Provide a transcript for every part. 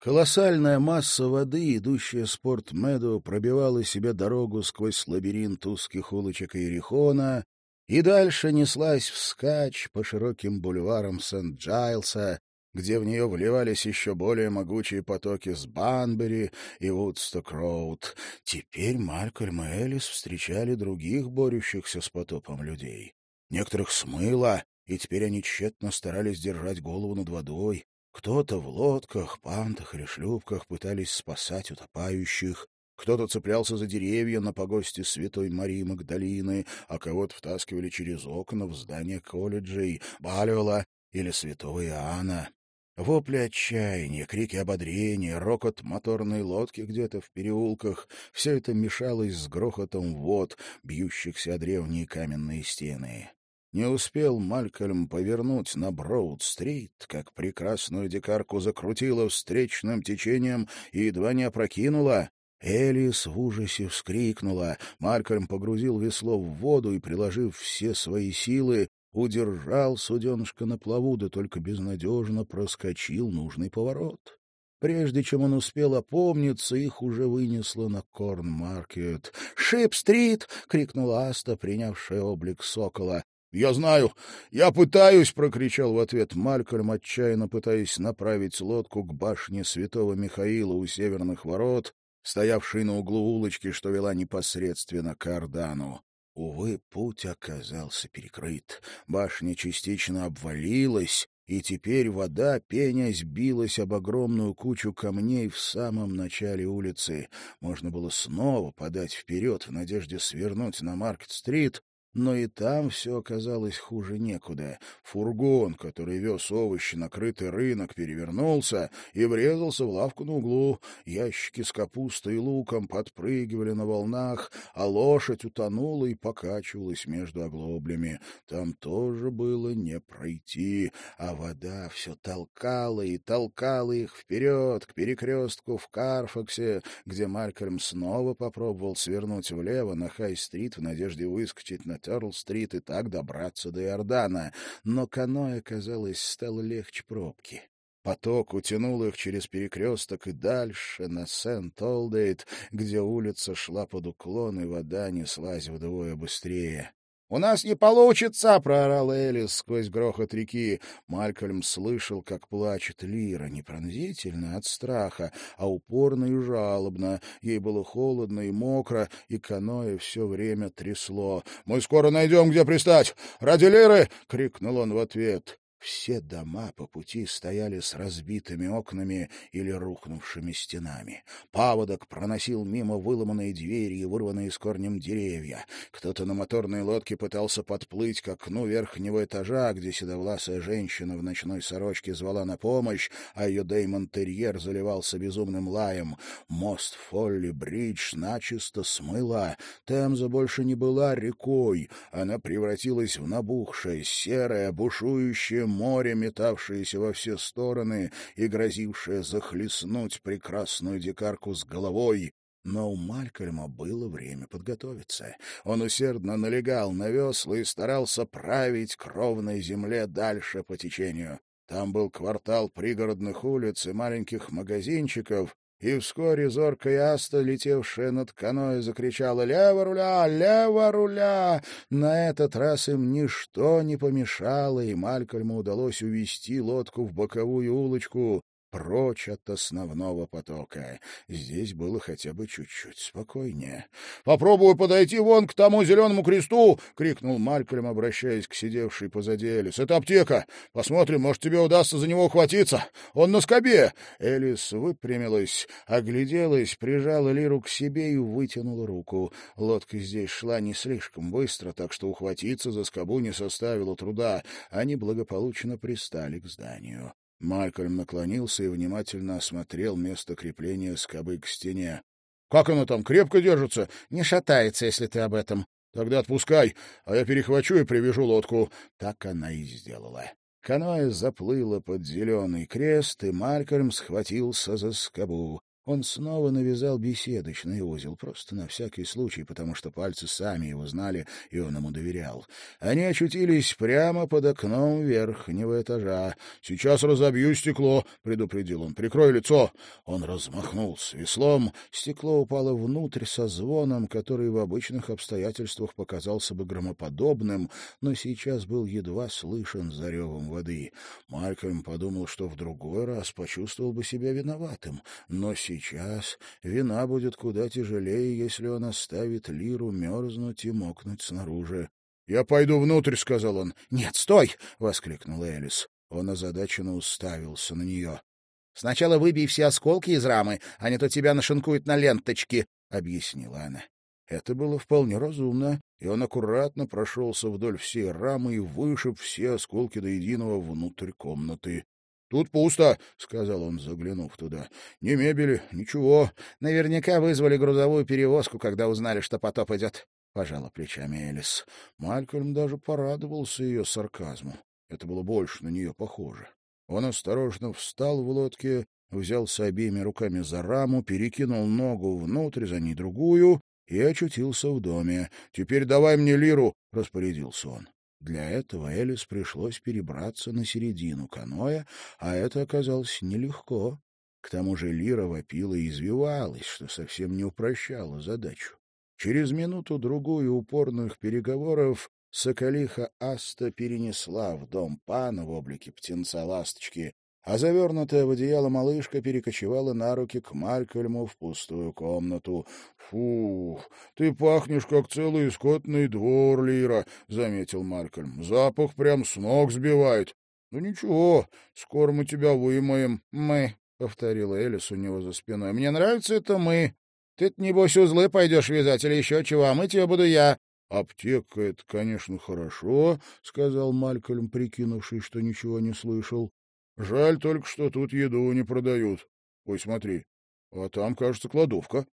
Колоссальная масса воды, идущая с порт-меду, пробивала себе дорогу сквозь лабиринт узких улочек Иерихона и дальше неслась вскачь по широким бульварам Сент-Джайлса, где в нее вливались еще более могучие потоки с Банбери и Вудсток-Роуд. Теперь Малькольм и Элис встречали других борющихся с потопом людей. Некоторых смыло, и теперь они тщетно старались держать голову над водой, кто-то в лодках, пантах или шлюпках пытались спасать утопающих, кто-то цеплялся за деревья на погосте Святой Марии Магдалины, а кого-то втаскивали через окна в здание колледжей, Балиола или Святого Иоанна. Вопли отчаяния, крики ободрения, рокот моторной лодки где-то в переулках — все это мешалось с грохотом вод, бьющихся о древние каменные стены. Не успел Малькольм повернуть на Броуд-стрит, как прекрасную дикарку закрутила встречным течением и едва не опрокинула. Элис в ужасе вскрикнула. Малькольм погрузил весло в воду и, приложив все свои силы, удержал суденышко на плаву, да только безнадежно проскочил нужный поворот. Прежде чем он успел опомниться, их уже вынесло на Корн-маркет. «Шип-стрит!» — крикнула Аста, принявшая облик сокола. «Я знаю! Я пытаюсь!» — прокричал в ответ Малькольм, отчаянно пытаясь направить лодку к башне святого Михаила у северных ворот, стоявшей на углу улочки, что вела непосредственно к Ордану. Увы, путь оказался перекрыт. Башня частично обвалилась, и теперь вода, пенясь, билась об огромную кучу камней в самом начале улицы. Можно было снова подать вперед в надежде свернуть на Маркет-стрит, но и там все оказалось хуже некуда. Фургон, который вез овощи на крытый рынок, перевернулся и врезался в лавку на углу. Ящики с капустой и луком подпрыгивали на волнах, а лошадь утонула и покачивалась между оглоблями. Там тоже было не пройти, а вода все толкала и толкала их вперед, к перекрестку в Карфаксе, где Малькольм снова попробовал свернуть влево на Хай-стрит в надежде выскочить на Терл-стрит и так добраться до Иордана, но каноэ, казалось, стало легче пробки. Поток утянул их через перекресток и дальше, на Сент-Олдейт, где улица шла под уклон, и вода неслась вдвое быстрее. «У нас не получится!» — проорал Элис сквозь грохот реки. Малькольм слышал, как плачет Лира, не пронзительно от страха, а упорно и жалобно. Ей было холодно и мокро, и каноэ все время трясло. «Мы скоро найдем, где пристать! Ради Лиры!» — крикнул он в ответ. Все дома по пути стояли с разбитыми окнами или рухнувшими стенами. Паводок проносил мимо выломанные двери и вырванные с корнем деревья. Кто-то на моторной лодке пытался подплыть к окну верхнего этажа, где седовласая женщина в ночной сорочке звала на помощь, а ее Деймон-терьер заливался безумным лаем. Мост Фолли-Бридж начисто смыла. Темза больше не была рекой. Она превратилась в набухшее, серое, бушующее море, метавшееся во все стороны и грозившее захлестнуть прекрасную дикарку с головой, но у Малькольма было время подготовиться. Он усердно налегал на весла и старался править к ровной земле дальше по течению. Там был квартал пригородных улиц и маленьких магазинчиков, и вскоре зоркая аста, летевшая над каноэ, закричала «Лево руля! Лево руля!». На этот раз им ничто не помешало, и Малькольму удалось увести лодку в боковую улочку, прочь от основного потока. Здесь было хотя бы чуть-чуть спокойнее. — Попробую подойти вон к тому зеленому кресту! — крикнул Малькольм, обращаясь к сидевшей позади Элис. — Это аптека! Посмотрим, может, тебе удастся за него ухватиться! Он на скобе! Элис выпрямилась, огляделась, прижала Лиру к себе и вытянула руку. Лодка здесь шла не слишком быстро, так что ухватиться за скобу не составило труда. Они благополучно пристали к зданию. Малькольм наклонился и внимательно осмотрел место крепления скобы к стене. — Как оно там, крепко держится? — Не шатается, если ты об этом. — Тогда отпускай, а я перехвачу и привяжу лодку. Так она и сделала. Каноэ заплыло под зеленый крест, и Малькольм схватился за скобу. Он снова навязал беседочный узел, просто на всякий случай, потому что пальцы сами его знали, и он ему доверял. Они очутились прямо под окном верхнего этажа. — Сейчас разобью стекло, — предупредил он. — Прикрой лицо. Он размахнулся веслом. Стекло упало внутрь со звоном, который в обычных обстоятельствах показался бы громоподобным, но сейчас был едва слышен за ревом воды. Малькольм подумал, что в другой раз почувствовал бы себя виноватым, но сейчас вина будет куда тяжелее, если он оставит Лиру мерзнуть и мокнуть снаружи. — Я пойду внутрь, — сказал он. — Нет, стой! — воскликнула Элис. Он озадаченно уставился на нее. — Сначала выбей все осколки из рамы, а не то тебя нашинкуют на ленточки, — объяснила она. Это было вполне разумно, и он аккуратно прошелся вдоль всей рамы и вышиб все осколки до единого внутрь комнаты. «Тут пусто», — сказал он, заглянув туда. «Ни мебели, ничего. Наверняка вызвали грузовую перевозку, когда узнали, что потоп идет», — пожала плечами Элис. Малькольм даже порадовался ее сарказму. Это было больше на нее похоже. Он осторожно встал в лодке, взялся обеими руками за раму, перекинул ногу внутрь, за ней другую и очутился в доме. «Теперь давай мне лиру», — распорядился он. Для этого Элис пришлось перебраться на середину каноэ, а это оказалось нелегко. К тому же Лира вопила и извивалась, что совсем не упрощало задачу. Через минуту-другую упорных переговоров Соколиха Аста перенесла в дом пана в облике птенца-ласточки а завернутая в одеяло малышка перекочевала на руки к Малькольму в пустую комнату. — Фу, ты пахнешь, как целый скотный двор, Лира, — заметил Малькольм. — Запах прям с ног сбивает. — Ну ничего, скоро мы тебя вымоем. — Мы, — повторила Элис у него за спиной. — Мне нравится это мы. Ты-то, небось, узлы пойдешь вязать или еще чего, а мыть ее буду я. — Аптека — это, конечно, хорошо, — сказал Малькольм, прикинувший, что ничего не слышал. Жаль только, что тут еду не продают. Ой, смотри, а там, кажется, кладовка.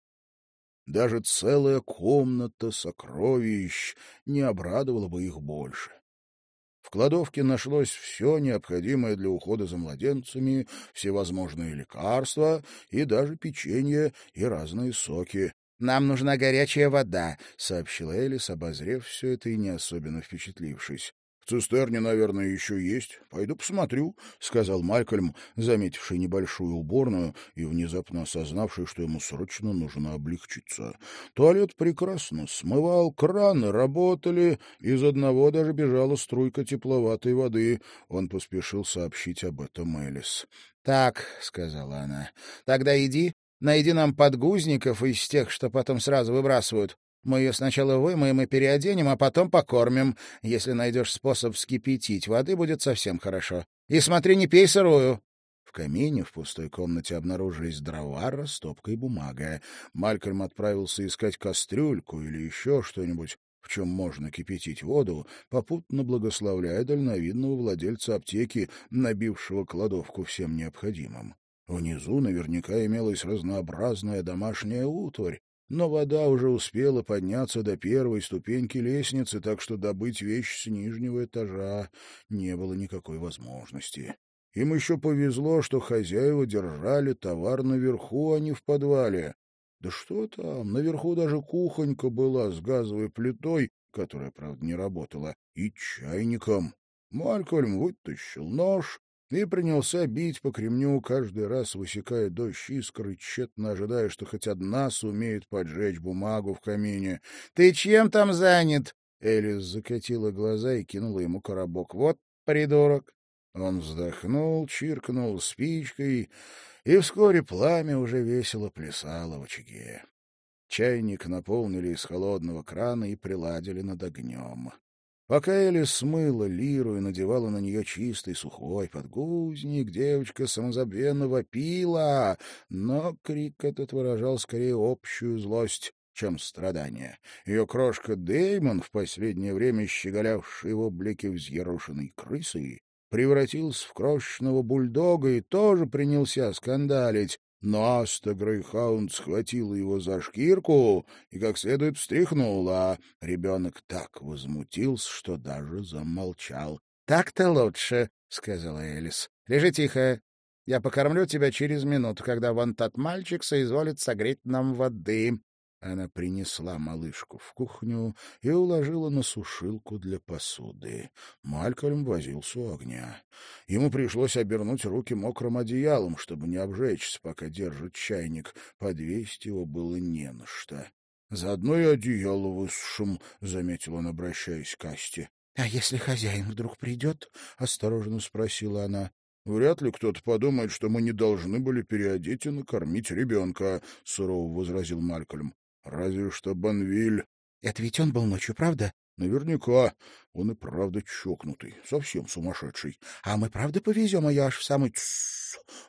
Даже целая комната сокровищ не обрадовала бы их больше. В кладовке нашлось все необходимое для ухода за младенцами, всевозможные лекарства и даже печенье и разные соки. — Нам нужна горячая вода, — сообщила Элис, обозрев все это и не особенно впечатлившись. «Цистерни, наверное, еще есть. Пойду посмотрю», — сказал Малькольм, заметивший небольшую уборную и внезапно осознавший, что ему срочно нужно облегчиться. Туалет прекрасно смывал, краны работали, из одного даже бежала струйка тепловатой воды. Он поспешил сообщить об этом Элис. «Так», — сказала она, — «тогда иди, найди нам подгузников из тех, что потом сразу выбрасывают. Мы ее сначала вымоем и переоденем, а потом покормим. Если найдешь способ вскипятить воды, будет совсем хорошо. И смотри, не пей сырую. В камине в пустой комнате обнаружились дрова, растопка и бумага. Малькольм отправился искать кастрюльку или еще что-нибудь, в чем можно кипятить воду, попутно благословляя дальновидного владельца аптеки, набившего кладовку всем необходимым. Внизу наверняка имелась разнообразная домашняя утварь, но вода уже успела подняться до первой ступеньки лестницы, так что добыть вещь с нижнего этажа не было никакой возможности. Им еще повезло, что хозяева держали товар наверху, а не в подвале. Да что там, наверху даже кухонька была с газовой плитой, которая, правда, не работала, и чайником. Малькольм вытащил нож, и принялся бить по кремню, каждый раз высекая дождь искр и тщетно ожидая, что хоть одна сумеет поджечь бумагу в камине. — Ты чем там занят? Элис закатила глаза и кинула ему коробок. — Вот придурок! Он вздохнул, чиркнул спичкой, и вскоре пламя уже весело плясало в очаге. Чайник наполнили из холодного крана и приладили над огнем. Пока Элли смыла лиру и надевала на нее чистый сухой подгузник, девочка самозабвенно вопила, но крик этот выражал скорее общую злость, чем страдание. Ее крошка Деймон, в последнее время щеголявший в облике взъерошенной крысы, превратился в крошечного бульдога и тоже принялся скандалить, но Аста Грейхаунд схватила его за шкирку и как следует встряхнула. Ребенок так возмутился, что даже замолчал. — Так-то лучше, — сказала Элис. — Лежи тихо. Я покормлю тебя через минуту, когда вон тот мальчик соизволит согреть нам воды. Она принесла малышку в кухню и уложила на сушилку для посуды. Малькольм возился у огня. Ему пришлось обернуть руки мокрым одеялом, чтобы не обжечься, пока держит чайник. Подвесить его было не на что. — Заодно и одеяло высушим, — заметил он, обращаясь к Асте. — А если хозяин вдруг придет? — осторожно спросила она. — Вряд ли кто-то подумает, что мы не должны были переодеть и накормить ребенка, — сурово возразил Малькольм. Разве что Банвиль. Это ведь он был ночью, правда? Наверняка. Он и правда чокнутый, совсем сумасшедший. А мы правда повезем ее аж в самый...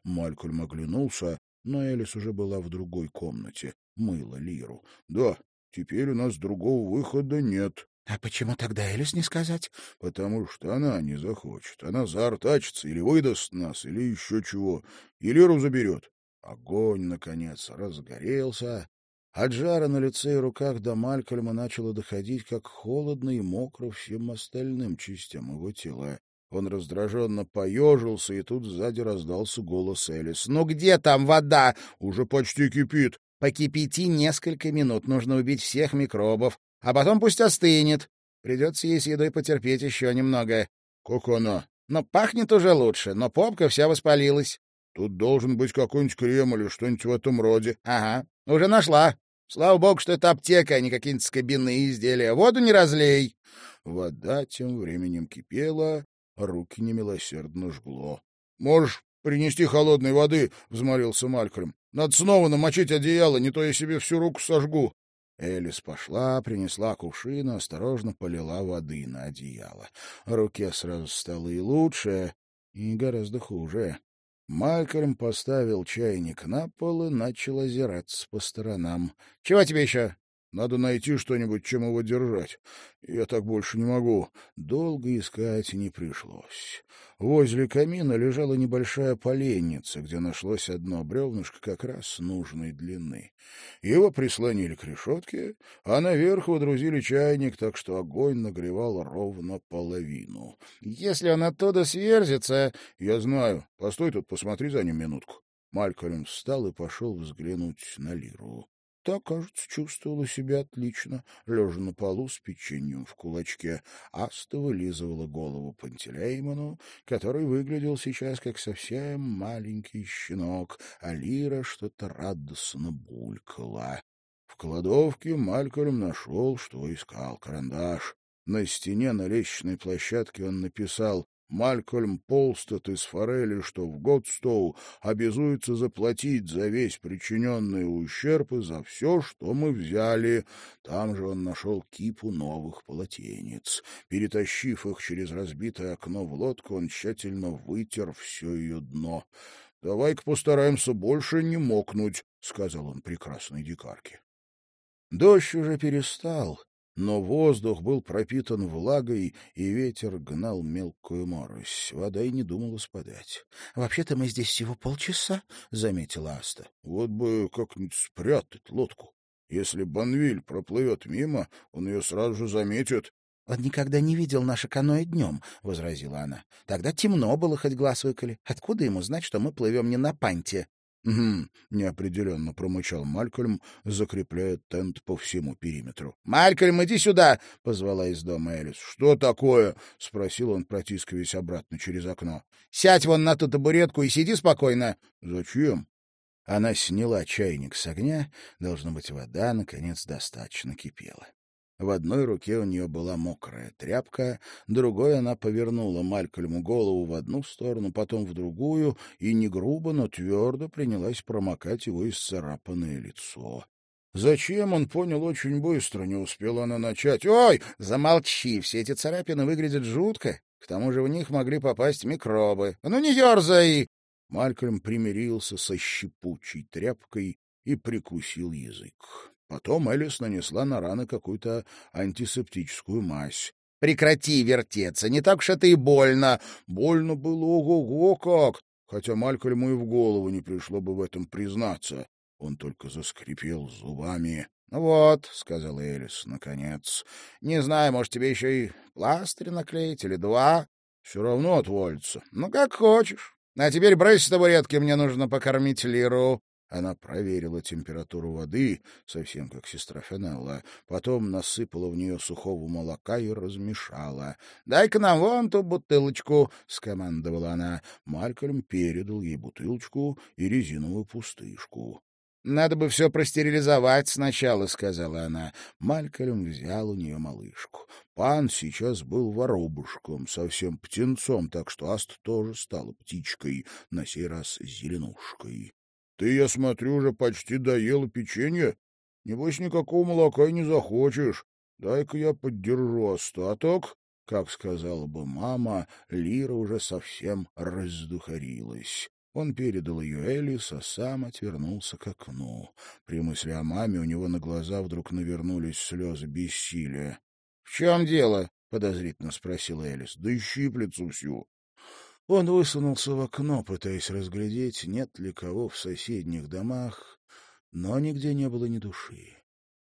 Малькольм оглянулся, но Элис уже была в другой комнате, мыла Лиру. Да, теперь у нас другого выхода нет. А почему тогда Элис не сказать? Потому что она не захочет. Она заортачится или выдаст нас, или еще чего. И Лиру заберет. Огонь, наконец, разгорелся, от жара на лице и руках до Малькольма начало доходить, как холодно и мокро всем остальным частям его тела. Он раздраженно поежился, и тут сзади раздался голос Элис. — Ну где там вода? — Уже почти кипит. — Покипяти несколько минут, нужно убить всех микробов, а потом пусть остынет. Придется ей с едой потерпеть еще немного. — Как она? — Но пахнет уже лучше, но попка вся воспалилась. — Тут должен быть какой-нибудь крем или что-нибудь в этом роде. — Ага, уже нашла. Слава богу, что это аптека, а не какие-нибудь скобяные изделия. Воду не разлей. Вода тем временем кипела, руки немилосердно жгло. — Можешь принести холодной воды? — взмолился Малькольм. — Надо снова намочить одеяло, не то я себе всю руку сожгу. Элис пошла, принесла кувшин, осторожно полила воды на одеяло. Руке сразу стало и лучше, и гораздо хуже. Малькольм поставил чайник на пол и начал озираться по сторонам. — Чего тебе еще? Надо найти что-нибудь, чем его держать. Я так больше не могу. Долго искать не пришлось. Возле камина лежала небольшая поленница, где нашлось одно бревнышко как раз нужной длины. Его прислонили к решетке, а наверх водрузили чайник, так что огонь нагревал ровно половину. — Если он оттуда сверзится... — Я знаю. Постой тут, посмотри за ним минутку. Малькольм встал и пошел взглянуть на Лиру. Та, кажется, чувствовала себя отлично, лежа на полу с печеньем в кулачке. Аста вылизывала голову Пантелеймону, который выглядел сейчас как совсем маленький щенок, а Лира что-то радостно булькала. В кладовке Малькольм нашел, что искал карандаш. На стене на лестничной площадке он написал Малькольм Полстед из Форели, что в Годстоу обязуется заплатить за весь причиненный ущерб и за все, что мы взяли. Там же он нашел кипу новых полотенец. Перетащив их через разбитое окно в лодку, он тщательно вытер все ее дно. — Давай-ка постараемся больше не мокнуть, — сказал он прекрасной дикарке. Дождь уже перестал, но воздух был пропитан влагой, и ветер гнал мелкую морось. Вода и не думала спадать. — Вообще-то мы здесь всего полчаса, — заметила Аста. — Вот бы как-нибудь спрятать лодку. Если Банвиль проплывет мимо, он ее сразу же заметит. — Он никогда не видел наше каноэ днем, — возразила она. — Тогда темно было, хоть глаз выколи. Откуда ему знать, что мы плывем не на панте? «Угу», — неопределенно промычал Малькольм, закрепляя тент по всему периметру. «Малькольм, иди сюда!» — позвала из дома Элис. «Что такое?» — спросил он, протискиваясь обратно через окно. «Сядь вон на ту табуретку и сиди спокойно». «Зачем?» Она сняла чайник с огня. Должно быть, вода, наконец, достаточно кипела. В одной руке у нее была мокрая тряпка, другой она повернула Малькольму голову в одну сторону, потом в другую, и не грубо, но твердо принялась промокать его исцарапанное лицо. Зачем, он понял очень быстро, не успела она начать. «Ой, замолчи, все эти царапины выглядят жутко, к тому же в них могли попасть микробы. Ну не ерзай!» Малькольм примирился со щепучей тряпкой и прикусил язык. Потом Элис нанесла на раны какую-то антисептическую мазь. — Прекрати вертеться, не так уж это и больно. Больно было ого-го как, хотя Малькольму и в голову не пришло бы в этом признаться. Он только заскрипел зубами. — Ну вот, — сказала Элис, наконец. — Не знаю, может, тебе еще и пластырь наклеить или два? — Все равно отвалится. — Ну, как хочешь. А теперь брось табуретки, мне нужно покормить Лиру. Она проверила температуру воды, совсем как сестра Фенелла, потом насыпала в нее сухого молока и размешала. — Дай-ка нам вон ту бутылочку, — скомандовала она. Малькольм передал ей бутылочку и резиновую пустышку. — Надо бы все простерилизовать сначала, — сказала она. Малькольм взял у нее малышку. Пан сейчас был воробушком, совсем птенцом, так что Аст тоже стала птичкой, на сей раз зеленушкой. Ты, я смотрю, уже почти доела печенье. Небось, никакого молока и не захочешь. Дай-ка я поддержу остаток. Как сказала бы мама, Лира уже совсем раздухарилась. Он передал ее Элис, а сам отвернулся к окну. При мысли о маме у него на глаза вдруг навернулись слезы бессилия. — В чем дело? — подозрительно спросила Элис. — Да и щиплицу всю. Он высунулся в окно, пытаясь разглядеть, нет ли кого в соседних домах, но нигде не было ни души.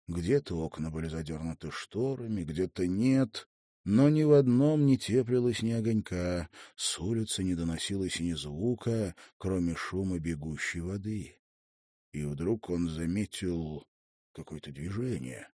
Где-то окна были задернуты шторами, где-то нет, но ни в одном не теплилось ни огонька, с улицы не доносилось ни звука, кроме шума бегущей воды. И вдруг он заметил какое-то движение.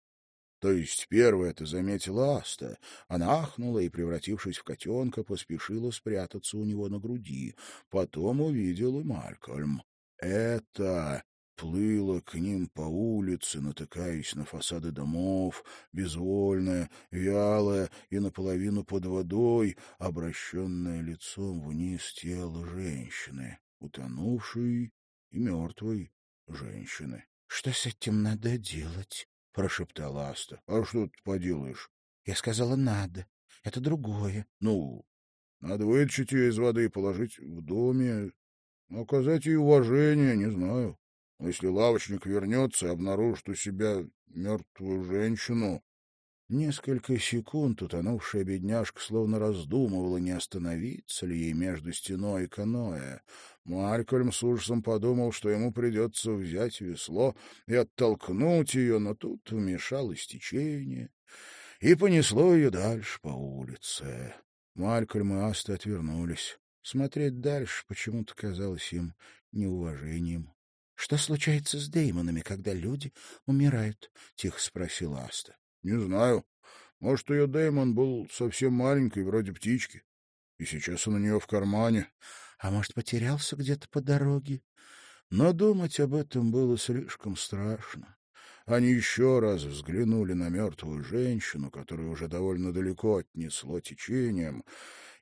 То есть первое это заметила Аста. Она ахнула и, превратившись в котенка, поспешила спрятаться у него на груди. Потом увидел и Малькольм. Это плыло к ним по улице, натыкаясь на фасады домов, безвольная, вялая и наполовину под водой, обращенная лицом вниз тело женщины, утонувшей и мертвой женщины. — Что с этим надо делать? — прошептала Аста. — А что ты поделаешь? — Я сказала, надо. Это другое. — Ну, надо вытащить ее из воды и положить в доме. Оказать ей уважение, не знаю. Если лавочник вернется и обнаружит у себя мертвую женщину... Несколько секунд утонувшая бедняжка словно раздумывала, не остановиться ли ей между стеной и каноэ. Малькольм с ужасом подумал, что ему придется взять весло и оттолкнуть ее, но тут вмешалось течение и понесло ее дальше по улице. Малькольм и Аста отвернулись. Смотреть дальше почему-то казалось им неуважением. — Что случается с Деймонами, когда люди умирают? — тихо спросила Аста. — Не знаю. Может, ее Дэймон был совсем маленький, вроде птички, и сейчас он у нее в кармане. А может, потерялся где-то по дороге? Но думать об этом было слишком страшно. Они еще раз взглянули на мертвую женщину, которую уже довольно далеко отнесло течением,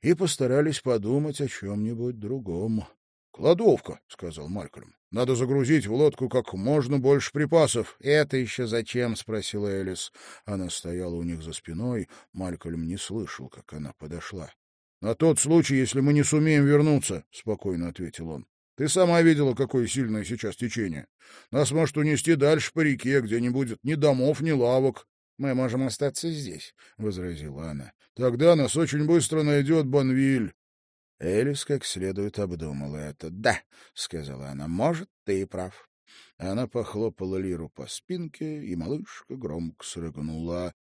и постарались подумать о чем-нибудь другом. — Кладовка, — сказал Малькольм. — Надо загрузить в лодку как можно больше припасов. — Это еще зачем? — спросила Элис. Она стояла у них за спиной. Малькольм не слышал, как она подошла. — На тот случай, если мы не сумеем вернуться, — спокойно ответил он. — Ты сама видела, какое сильное сейчас течение. Нас может унести дальше по реке, где не будет ни домов, ни лавок. — Мы можем остаться здесь, — возразила она. — Тогда нас очень быстро найдет Бонвиль. Элис как следует обдумала это. «Да», — сказала она, — «может, ты и прав». Она похлопала Лиру по спинке, и малышка громко срыгнула.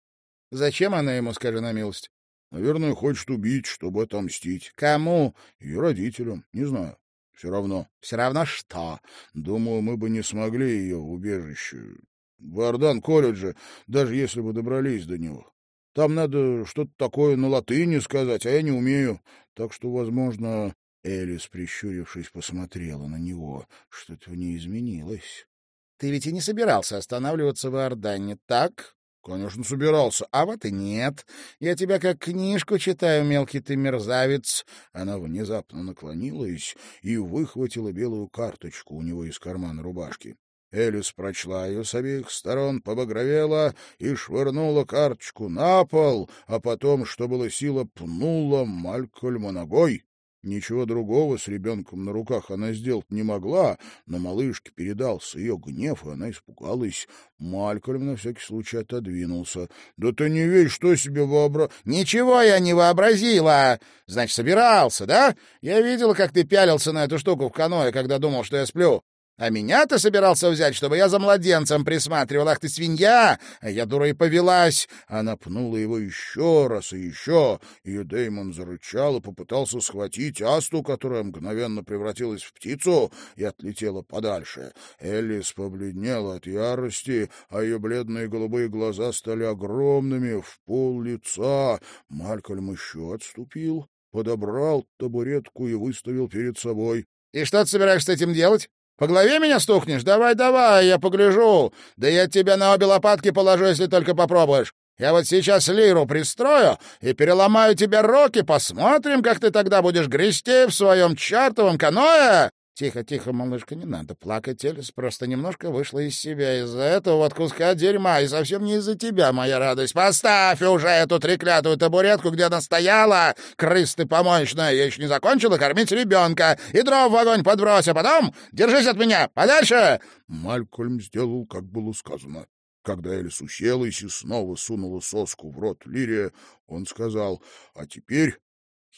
«Зачем она ему, скажи на милость?» «Наверное, хочет убить, чтобы отомстить». «Кому?» «Ее родителям. Не знаю. Все равно». «Все равно что?» «Думаю, мы бы не смогли ее убежище. В Ордан-колледже, даже если бы добрались до него. Там надо что-то такое на латыни сказать, а я не умею. Так что, возможно, Элис, прищурившись, посмотрела на него. Что-то в ней изменилось. — Ты ведь и не собирался останавливаться в Иордане, так? — Конечно, собирался. — А вот и нет. Я тебя как книжку читаю, мелкий ты мерзавец. Она внезапно наклонилась и выхватила белую карточку у него из кармана рубашки. Элис прочла ее с обеих сторон, побагровела и швырнула карточку на пол, а потом, что было сила, пнула Малькольма ногой. Ничего другого с ребенком на руках она сделать не могла, но малышке передался ее гнев, и она испугалась. Малькольм на всякий случай отодвинулся. — Да ты не весь, что себе вообра... — Ничего я не вообразила! Значит, собирался, да? Я видела, как ты пялился на эту штуку в каное, когда думал, что я сплю. А меня ты собирался взять, чтобы я за младенцем присматривал? Ах ты свинья! А я, дура, и повелась!» Она пнула его еще раз и еще, и Дэймон зарычал и попытался схватить Асту, которая мгновенно превратилась в птицу и отлетела подальше. Элис побледнела от ярости, а ее бледные голубые глаза стали огромными, в пол лица. Малькольм еще отступил, подобрал табуретку и выставил перед собой. — И что ты собираешься с этим делать? По голове меня стукнешь? Давай, давай, я погляжу. Да я тебя на обе лопатки положу, если только попробуешь. Я вот сейчас лиру пристрою и переломаю тебе руки. Посмотрим, как ты тогда будешь грести в своем чартовом каноэ. Тихо, тихо, малышка, не надо плакать. Элис просто немножко вышла из себя из-за этого вот куска дерьма, и совсем не из-за тебя, моя радость. Поставь уже эту треклятую табуретку, где она стояла, крыс ты помоечная. Я еще не закончила кормить ребенка. И дров в огонь подбрось, а потом держись от меня, подальше!» Малькольм сделал, как было сказано. Когда Элис уселась и снова сунула соску в рот Лирия, он сказал, «А теперь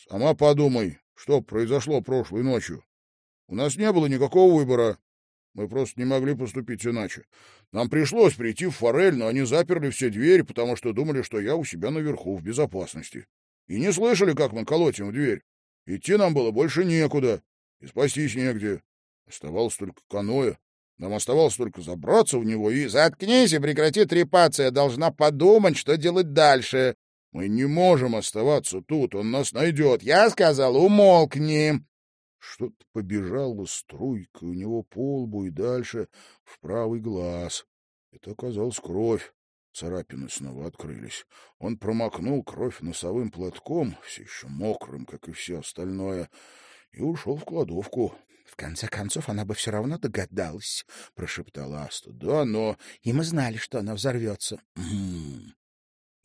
сама подумай, что произошло прошлой ночью. У нас не было никакого выбора. Мы просто не могли поступить иначе. Нам пришлось прийти в форель, но они заперли все двери, потому что думали, что я у себя наверху, в безопасности. И не слышали, как мы колотим в дверь. Идти нам было больше некуда, и спастись негде. Оставалось только каноэ. Нам оставалось только забраться в него и... Заткнись и прекрати трепаться. Я должна подумать, что делать дальше. Мы не можем оставаться тут, он нас найдет. Я сказал, умолкни. Что-то побежало струйкой у него по лбу и дальше в правый глаз. Это оказалась кровь. Царапины снова открылись. Он промокнул кровь носовым платком, все еще мокрым, как и все остальное, и ушел в кладовку. — В конце концов, она бы все равно догадалась, — прошептала Аста. — Да, но... И мы знали, что она взорвется.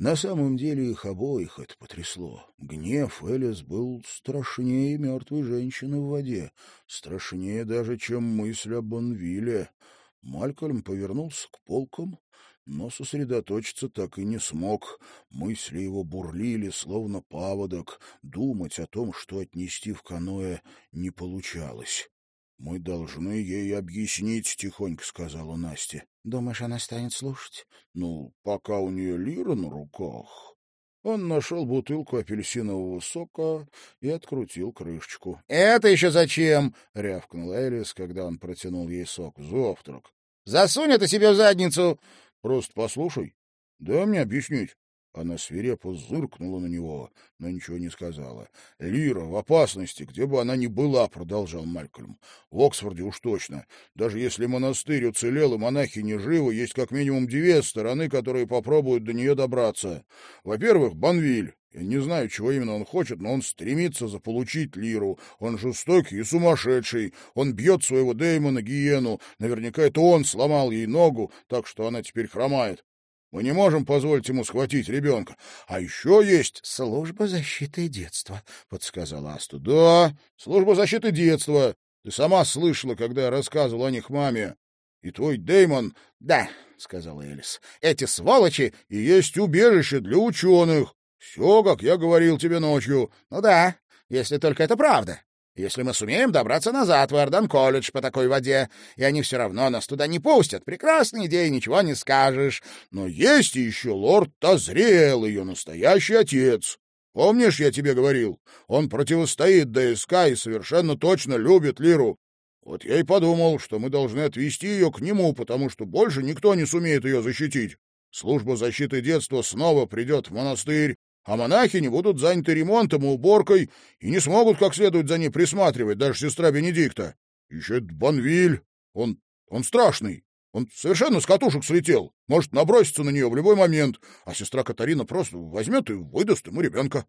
На самом деле их обоих это потрясло. Гнев Элис был страшнее мертвой женщины в воде, страшнее даже, чем мысль о Бонвилле. Малькольм повернулся к полкам, но сосредоточиться так и не смог. Мысли его бурлили, словно паводок. Думать о том, что отнести в каноэ, не получалось. «Мы должны ей объяснить», — тихонько сказала Настя. «Думаешь, она станет слушать?» «Ну, пока у нее лира на руках». Он нашел бутылку апельсинового сока и открутил крышечку. «Это еще зачем?» — рявкнул Элис, когда он протянул ей сок. «Завтрак». «Засунь это себе в задницу!» «Просто послушай. Дай мне объяснить». Она свирепо зыркнула на него, но ничего не сказала. «Лира в опасности, где бы она ни была», — продолжал Малькольм. «В Оксфорде уж точно. Даже если монастырь уцелел и монахи не живы, есть как минимум две стороны, которые попробуют до нее добраться. Во-первых, Банвиль. Я не знаю, чего именно он хочет, но он стремится заполучить Лиру. Он жестокий и сумасшедший. Он бьет своего Дэймона Гиену. Наверняка это он сломал ей ногу, так что она теперь хромает. Мы не можем позволить ему схватить ребенка. А еще есть... — Служба защиты детства, — подсказала Асту. — Да, служба защиты детства. Ты сама слышала, когда я рассказывал о них маме. И твой Дэймон... — Да, — сказала Элис, — эти сволочи... — И есть убежище для ученых. Все, как я говорил тебе ночью. — Ну да, если только это правда. Если мы сумеем добраться назад в Эрден-колледж по такой воде, и они все равно нас туда не пустят. Прекрасная идея, ничего не скажешь. Но есть еще лорд Тазрел, ее настоящий отец. Помнишь, я тебе говорил? Он противостоит ДСК и совершенно точно любит Лиру. Вот я и подумал, что мы должны отвезти ее к нему, потому что больше никто не сумеет ее защитить. Служба защиты детства снова придет в монастырь, а монахи не будут заняты ремонтом и уборкой и не смогут как следует за ней присматривать, даже сестра Бенедикта. Еще этот Бонвиль, он, он страшный. Он совершенно с катушек слетел, может наброситься на нее в любой момент, а сестра Катарина просто возьмет и выдаст ему ребенка.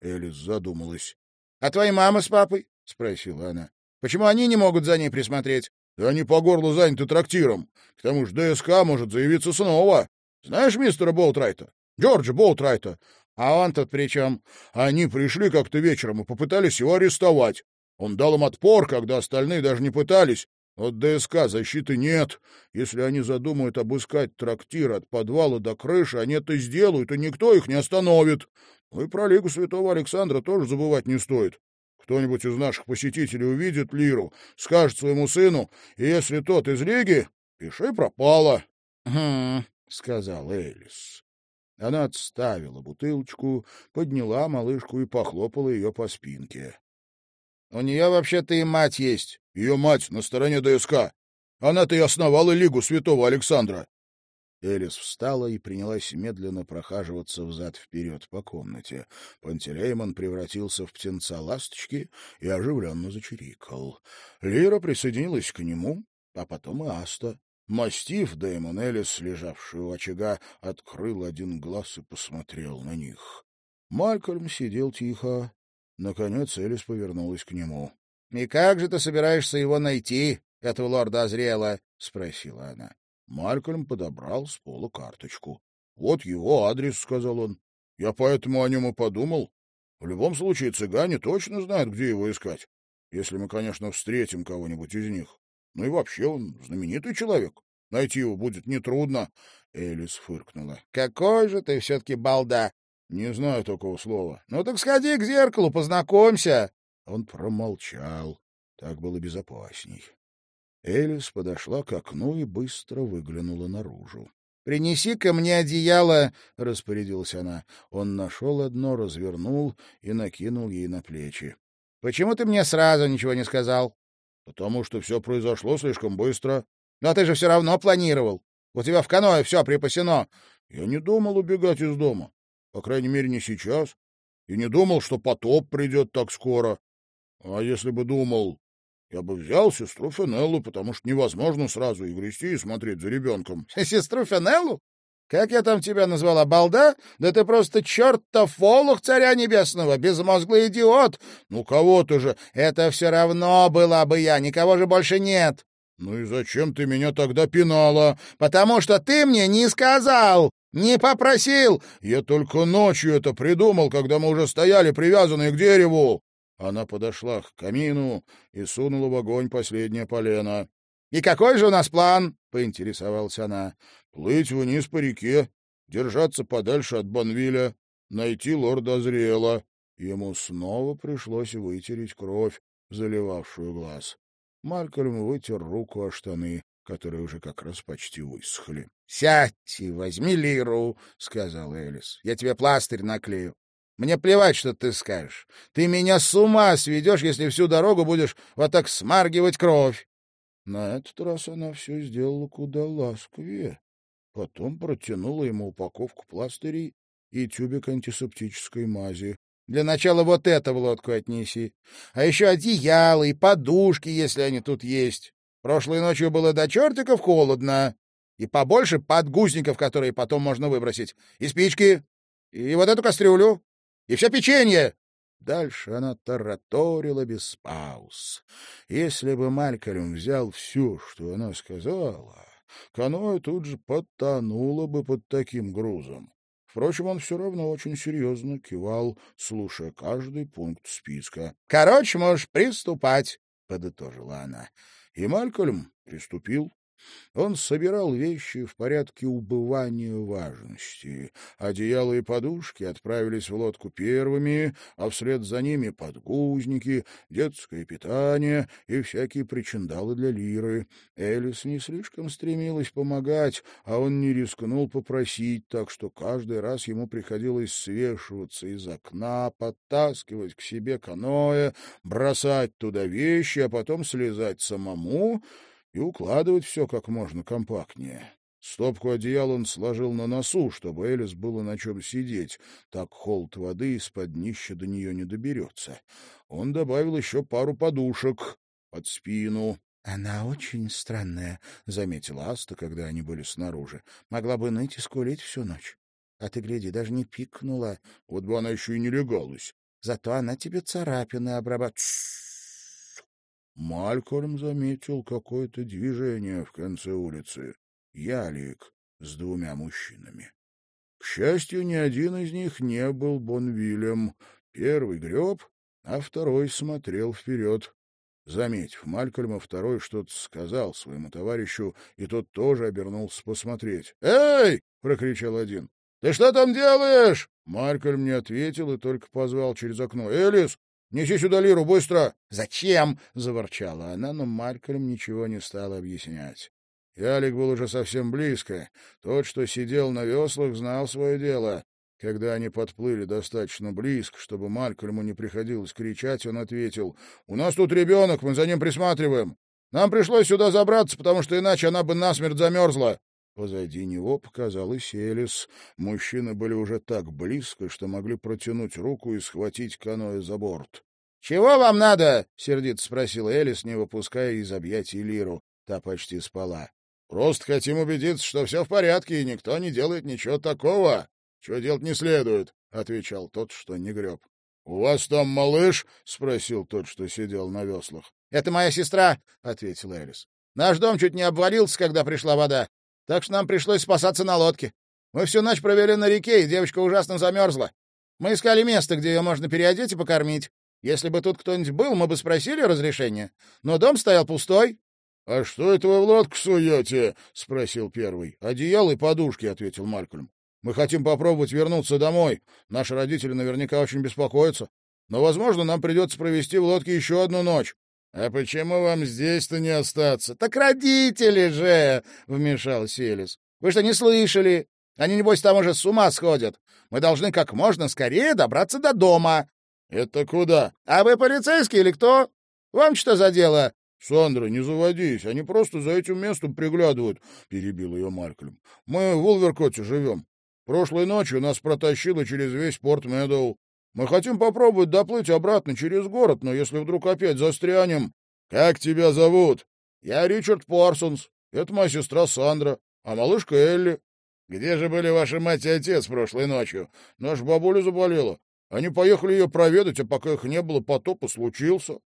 Элис задумалась. — А твоя мама с папой? — спросила она. — Почему они не могут за ней присмотреть? — Да они по горлу заняты трактиром. К тому же ДСК может заявиться снова. Знаешь мистера Болтрайта? Джорджа Болтрайта. А он тут при чем? Они пришли как-то вечером и попытались его арестовать. Он дал им отпор, когда остальные даже не пытались. От ДСК защиты нет. Если они задумают обыскать трактир от подвала до крыши, они это сделают, и никто их не остановит. Ну и про Лигу Святого Александра тоже забывать не стоит. Кто-нибудь из наших посетителей увидит Лиру, скажет своему сыну, и если тот из лиги, пиши пропало. — Хм, — сказал Элис. Она отставила бутылочку, подняла малышку и похлопала ее по спинке. — У нее вообще-то и мать есть. Ее мать на стороне ДСК. Она-то и основала Лигу Святого Александра. Элис встала и принялась медленно прохаживаться взад-вперед по комнате. Пантелеймон превратился в птенца ласточки и оживленно зачирикал. Лира присоединилась к нему, а потом и Аста. Мастив Дэймон Элис, лежавший у очага, открыл один глаз и посмотрел на них. Малькольм сидел тихо. Наконец Элис повернулась к нему. — И как же ты собираешься его найти, этого лорда Азриэла? — спросила она. Малькольм подобрал с пола карточку. — Вот его адрес, — сказал он. — Я поэтому о нем и подумал. В любом случае, цыгане точно знают, где его искать. Если мы, конечно, встретим кого-нибудь из них. Ну и вообще он знаменитый человек. Найти его будет нетрудно. Элис фыркнула. — Какой же ты все-таки балда! — Не знаю такого слова. — Ну так сходи к зеркалу, познакомься. Он промолчал. Так было безопасней. Элис подошла к окну и быстро выглянула наружу. — Принеси-ка мне одеяло, — распорядилась она. Он нашел одно, развернул и накинул ей на плечи. — Почему ты мне сразу ничего не сказал? — Потому что все произошло слишком быстро. — Но ты же все равно планировал. У тебя в каное все припасено. — Я не думал убегать из дома. По крайней мере, не сейчас. И не думал, что потоп придет так скоро. А если бы думал, я бы взял сестру Фенеллу, потому что невозможно сразу и грести, и смотреть за ребенком. — Сестру Фенеллу? Как я там тебя назвала, балда? Да ты просто чертов волох царя небесного, безмозглый идиот! Ну, кого-то же! Это все равно была бы я, никого же больше нет! Ну и зачем ты меня тогда пинала? Потому что ты мне не сказал! «Не попросил! Я только ночью это придумал, когда мы уже стояли привязанные к дереву!» Она подошла к камину и сунула в огонь последнее полено. — И какой же у нас план? — поинтересовалась она. — Плыть вниз по реке, держаться подальше от Бонвиля, найти лорда Азриэла. Ему снова пришлось вытереть кровь, заливавшую глаз. Малькольм вытер руку о штаны, которые уже как раз почти высохли. — Сядь и возьми лиру, — сказал Элис. — Я тебе пластырь наклею. Мне плевать, что ты скажешь. Ты меня с ума сведешь, если всю дорогу будешь вот так смаргивать кровь. На этот раз она все сделала куда ласковее. Потом протянула ему упаковку пластырей и тюбик антисептической мази. Для начала вот это в лодку отнеси. А еще одеяло и подушки, если они тут есть. Прошлой ночью было до чертиков холодно. И побольше подгузников, которые потом можно выбросить. И спички. И вот эту кастрюлю. И все печенье!» Дальше она тараторила без пауз. Если бы Малькольм взял все, что она сказала, каноэ тут же потонуло бы под таким грузом. Впрочем, он все равно очень серьезно кивал, слушая каждый пункт списка. — Короче, можешь приступать, — подытожила она. И Малькольм приступил. Он собирал вещи в порядке убывания важности. Одеяло и подушки отправились в лодку первыми, а вслед за ними подгузники, детское питание и всякие причиндалы для лиры. Элис не слишком стремилась помогать, а он не рискнул попросить, так что каждый раз ему приходилось свешиваться из окна, подтаскивать к себе каноэ, бросать туда вещи, а потом слезать самому — и укладывать все как можно компактнее. Стопку одеял он сложил на носу, чтобы Элис было на чем сидеть. Так холод воды из-под днища до нее не доберется. Он добавил еще пару подушек под спину. — Она очень странная, — заметила Аста, когда они были снаружи. — Могла бы ныть и скулить всю ночь. А ты, гляди, даже не пикнула. Вот бы она еще и не легалась. Зато она тебе царапины обрабатывает. Малькольм заметил какое-то движение в конце улицы. Ялик с двумя мужчинами. К счастью, ни один из них не был Бонвилем. Первый греб, а второй смотрел вперед. Заметив Малькольма, второй что-то сказал своему товарищу, и тот тоже обернулся посмотреть. «Эй!» — прокричал один. «Ты что там делаешь?» Малькольм не ответил и только позвал через окно. «Элис, Неси сюда лиру, быстро!» «Зачем?» — заворчала она, но Малькольм ничего не стал объяснять. Ялик был уже совсем близко. Тот, что сидел на веслах, знал свое дело. Когда они подплыли достаточно близко, чтобы Малькольму не приходилось кричать, он ответил, «У нас тут ребенок, мы за ним присматриваем. Нам пришлось сюда забраться, потому что иначе она бы насмерть замерзла». Позади него показалась Элис. Мужчины были уже так близко, что могли протянуть руку и схватить каноэ за борт. — Чего вам надо? — сердито спросила Элис, не выпуская из объятий Лиру. Та почти спала. — Просто хотим убедиться, что все в порядке, и никто не делает ничего такого. Чего делать не следует, — отвечал тот, что не греб. — У вас там малыш? — спросил тот, что сидел на веслах. — Это моя сестра, — ответила Элис. — Наш дом чуть не обвалился, когда пришла вода так что нам пришлось спасаться на лодке. Мы всю ночь провели на реке, и девочка ужасно замерзла. Мы искали место, где ее можно переодеть и покормить. Если бы тут кто-нибудь был, мы бы спросили разрешения. Но дом стоял пустой. — А что это вы в лодку суете? — спросил первый. — Одеяло и подушки, — ответил Малькольм. — Мы хотим попробовать вернуться домой. Наши родители наверняка очень беспокоятся. Но, возможно, нам придется провести в лодке еще одну ночь. «А почему вам здесь-то не остаться?» «Так родители же!» — вмешался Элис. «Вы что, не слышали? Они, небось, там уже с ума сходят. Мы должны как можно скорее добраться до дома». «Это куда?» «А вы полицейский или кто? Вам что за дело?» «Сандра, не заводись, они просто за этим местом приглядывают», — перебил ее Малькольм. «Мы в Улверкоте живем. Прошлой ночью нас протащило через весь порт Медоу. Мы хотим попробовать доплыть обратно через город, но если вдруг опять застрянем... — Как тебя зовут? — Я Ричард Парсонс. Это моя сестра Сандра, а малышка Элли. — Где же были ваши мать и отец прошлой ночью? Наша бабуля заболела. Они поехали ее проведать, а пока их не было, потоп и случился.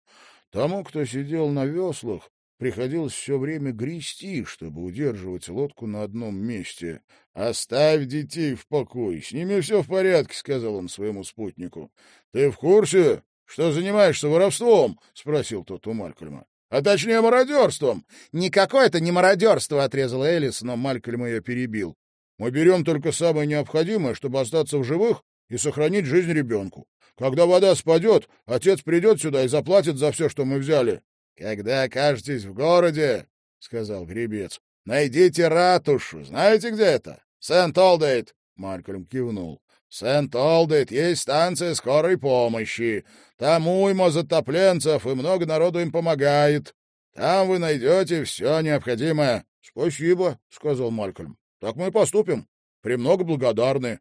Тому, кто сидел на веслах, Приходилось все время грести, чтобы удерживать лодку на одном месте. — Оставь детей в покое, с ними все в порядке, — сказал он своему спутнику. — Ты в курсе, что занимаешься воровством? — спросил тот у Малькольма. — А точнее мародерством. — Никакое это не мародерство, — отрезала Элис, но Малькольм ее перебил. — Мы берем только самое необходимое, чтобы остаться в живых и сохранить жизнь ребенку. Когда вода спадет, отец придет сюда и заплатит за все, что мы взяли. — Когда окажетесь в городе, — сказал гребец, — найдите ратушу. Знаете, где это? Сент-Олдейт. Малькольм кивнул. В Сент-Олдейт есть станция скорой помощи. Там уйма затопленцев, и много народу им помогает. Там вы найдете все необходимое. — Спасибо, — сказал Малькольм. — Так мы и поступим. Премного благодарны.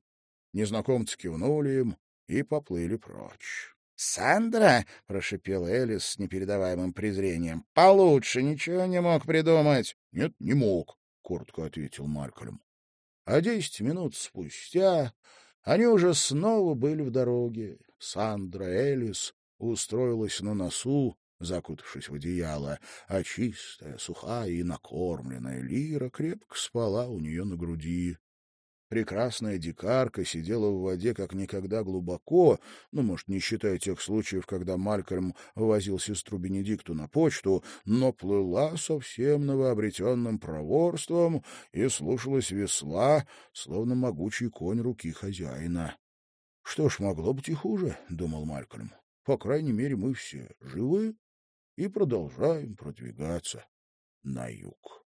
Незнакомцы кивнули им и поплыли прочь. «Сандра?» — прошипел Элис с непередаваемым презрением. «Получше ничего не мог придумать». «Нет, не мог», — коротко ответил Маркольм. А десять минут спустя они уже снова были в дороге. Сандра Элис устроилась на носу, закутавшись в одеяло, а чистая, сухая и накормленная Лира крепко спала у нее на груди. Прекрасная дикарка сидела в воде как никогда глубоко, ну, может, не считая тех случаев, когда Малькольм возил сестру Бенедикту на почту, но плыла совсем новообретенным проворством и слушалась весла, словно могучий конь руки хозяина. — Что ж, могло быть и хуже, — думал Малькольм. — По крайней мере, мы все живы и продолжаем продвигаться на юг.